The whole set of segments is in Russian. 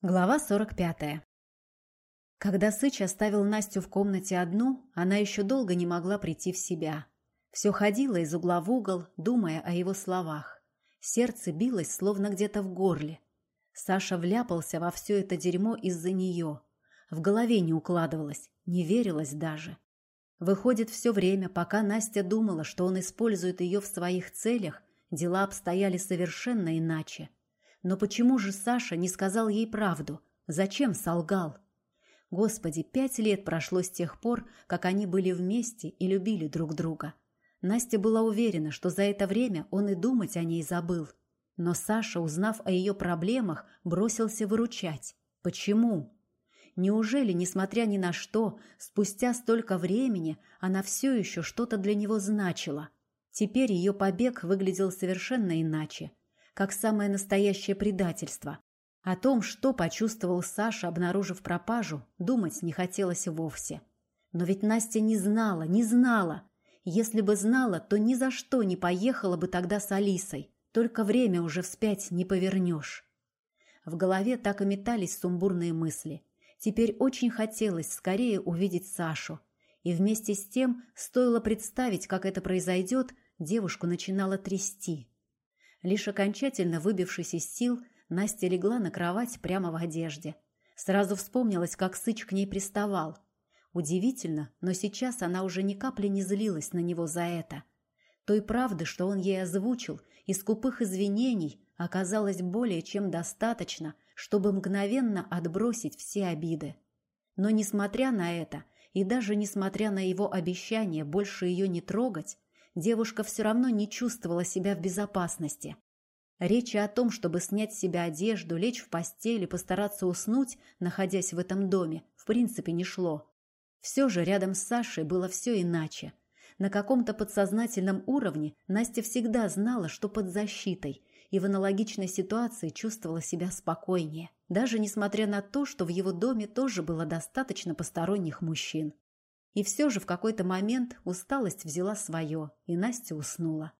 Глава 45. Когда Сыч оставил Настю в комнате одну, она еще долго не могла прийти в себя. Все ходила из угла в угол, думая о его словах. Сердце билось, словно где-то в горле. Саша вляпался во все это дерьмо из-за нее. В голове не укладывалось, не верилось даже. Выходит, все время, пока Настя думала, что он использует ее в своих целях, дела обстояли совершенно иначе – но почему же Саша не сказал ей правду? Зачем солгал? Господи, пять лет прошло с тех пор, как они были вместе и любили друг друга. Настя была уверена, что за это время он и думать о ней забыл. Но Саша, узнав о ее проблемах, бросился выручать. Почему? Неужели, несмотря ни на что, спустя столько времени она все еще что-то для него значила? Теперь ее побег выглядел совершенно иначе как самое настоящее предательство. О том, что почувствовал Саша, обнаружив пропажу, думать не хотелось вовсе. Но ведь Настя не знала, не знала. Если бы знала, то ни за что не поехала бы тогда с Алисой. Только время уже вспять не повернешь. В голове так и метались сумбурные мысли. Теперь очень хотелось скорее увидеть Сашу. И вместе с тем, стоило представить, как это произойдет, девушку начинало трясти. Лишь окончательно выбившись из сил, Настя легла на кровать прямо в одежде. Сразу вспомнилось, как Сыч к ней приставал. Удивительно, но сейчас она уже ни капли не злилась на него за это. Той правды, что он ей озвучил, и скупых извинений оказалось более чем достаточно, чтобы мгновенно отбросить все обиды. Но, несмотря на это, и даже несмотря на его обещание больше ее не трогать, девушка все равно не чувствовала себя в безопасности. Речи о том, чтобы снять с себя одежду, лечь в постель и постараться уснуть, находясь в этом доме, в принципе не шло. Все же рядом с Сашей было все иначе. На каком-то подсознательном уровне Настя всегда знала, что под защитой, и в аналогичной ситуации чувствовала себя спокойнее, даже несмотря на то, что в его доме тоже было достаточно посторонних мужчин. И все же в какой-то момент усталость взяла свое, и Настя уснула.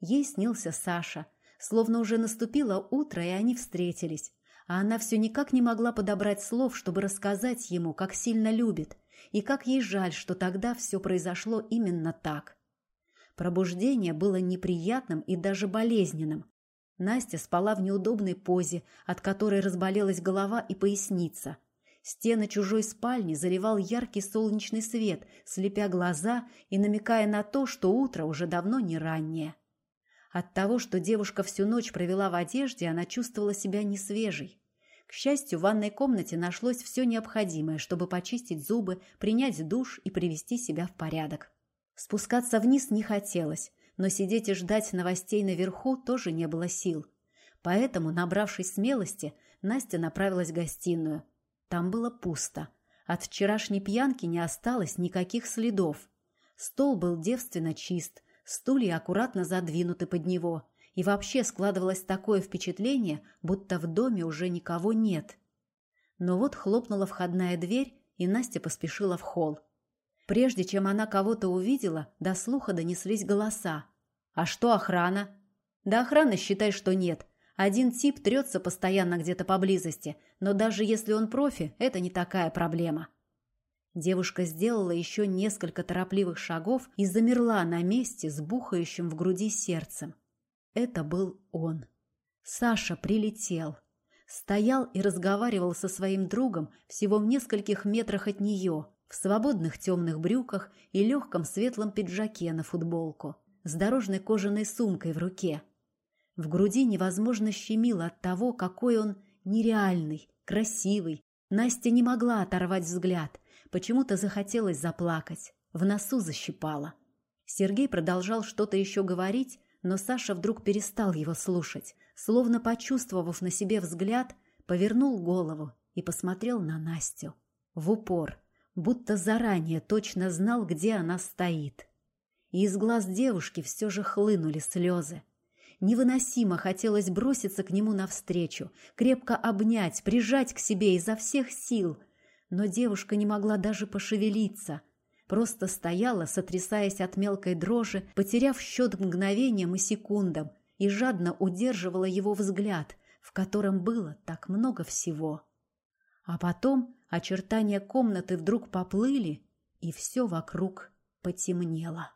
Ей снился Саша, словно уже наступило утро, и они встретились, а она все никак не могла подобрать слов, чтобы рассказать ему, как сильно любит, и как ей жаль, что тогда все произошло именно так. Пробуждение было неприятным и даже болезненным. Настя спала в неудобной позе, от которой разболелась голова и поясница – Стены чужой спальни заливал яркий солнечный свет, слепя глаза и намекая на то, что утро уже давно не раннее. От того, что девушка всю ночь провела в одежде, она чувствовала себя несвежей. К счастью, в ванной комнате нашлось все необходимое, чтобы почистить зубы, принять душ и привести себя в порядок. Спускаться вниз не хотелось, но сидеть и ждать новостей наверху тоже не было сил. Поэтому, набравшись смелости, Настя направилась в гостиную – там было пусто. От вчерашней пьянки не осталось никаких следов. Стол был девственно чист, стулья аккуратно задвинуты под него, и вообще складывалось такое впечатление, будто в доме уже никого нет. Но вот хлопнула входная дверь, и Настя поспешила в холл. Прежде чем она кого-то увидела, до слуха донеслись голоса. «А что охрана?» «Да охраны считай, что нет. Один тип трется постоянно где-то поблизости, но даже если он профи, это не такая проблема. Девушка сделала еще несколько торопливых шагов и замерла на месте с бухающим в груди сердцем. Это был он. Саша прилетел. Стоял и разговаривал со своим другом всего в нескольких метрах от нее, в свободных темных брюках и легком светлом пиджаке на футболку, с дорожной кожаной сумкой в руке – в груди невозможно щемило от того, какой он нереальный, красивый. Настя не могла оторвать взгляд. Почему-то захотелось заплакать. В носу защипало. Сергей продолжал что-то еще говорить, но Саша вдруг перестал его слушать. Словно почувствовав на себе взгляд, повернул голову и посмотрел на Настю. В упор, будто заранее точно знал, где она стоит. И из глаз девушки все же хлынули слезы. Невыносимо хотелось броситься к нему навстречу, крепко обнять, прижать к себе изо всех сил. Но девушка не могла даже пошевелиться. Просто стояла, сотрясаясь от мелкой дрожи, потеряв счет мгновениям и секундам, и жадно удерживала его взгляд, в котором было так много всего. А потом очертания комнаты вдруг поплыли, и все вокруг потемнело.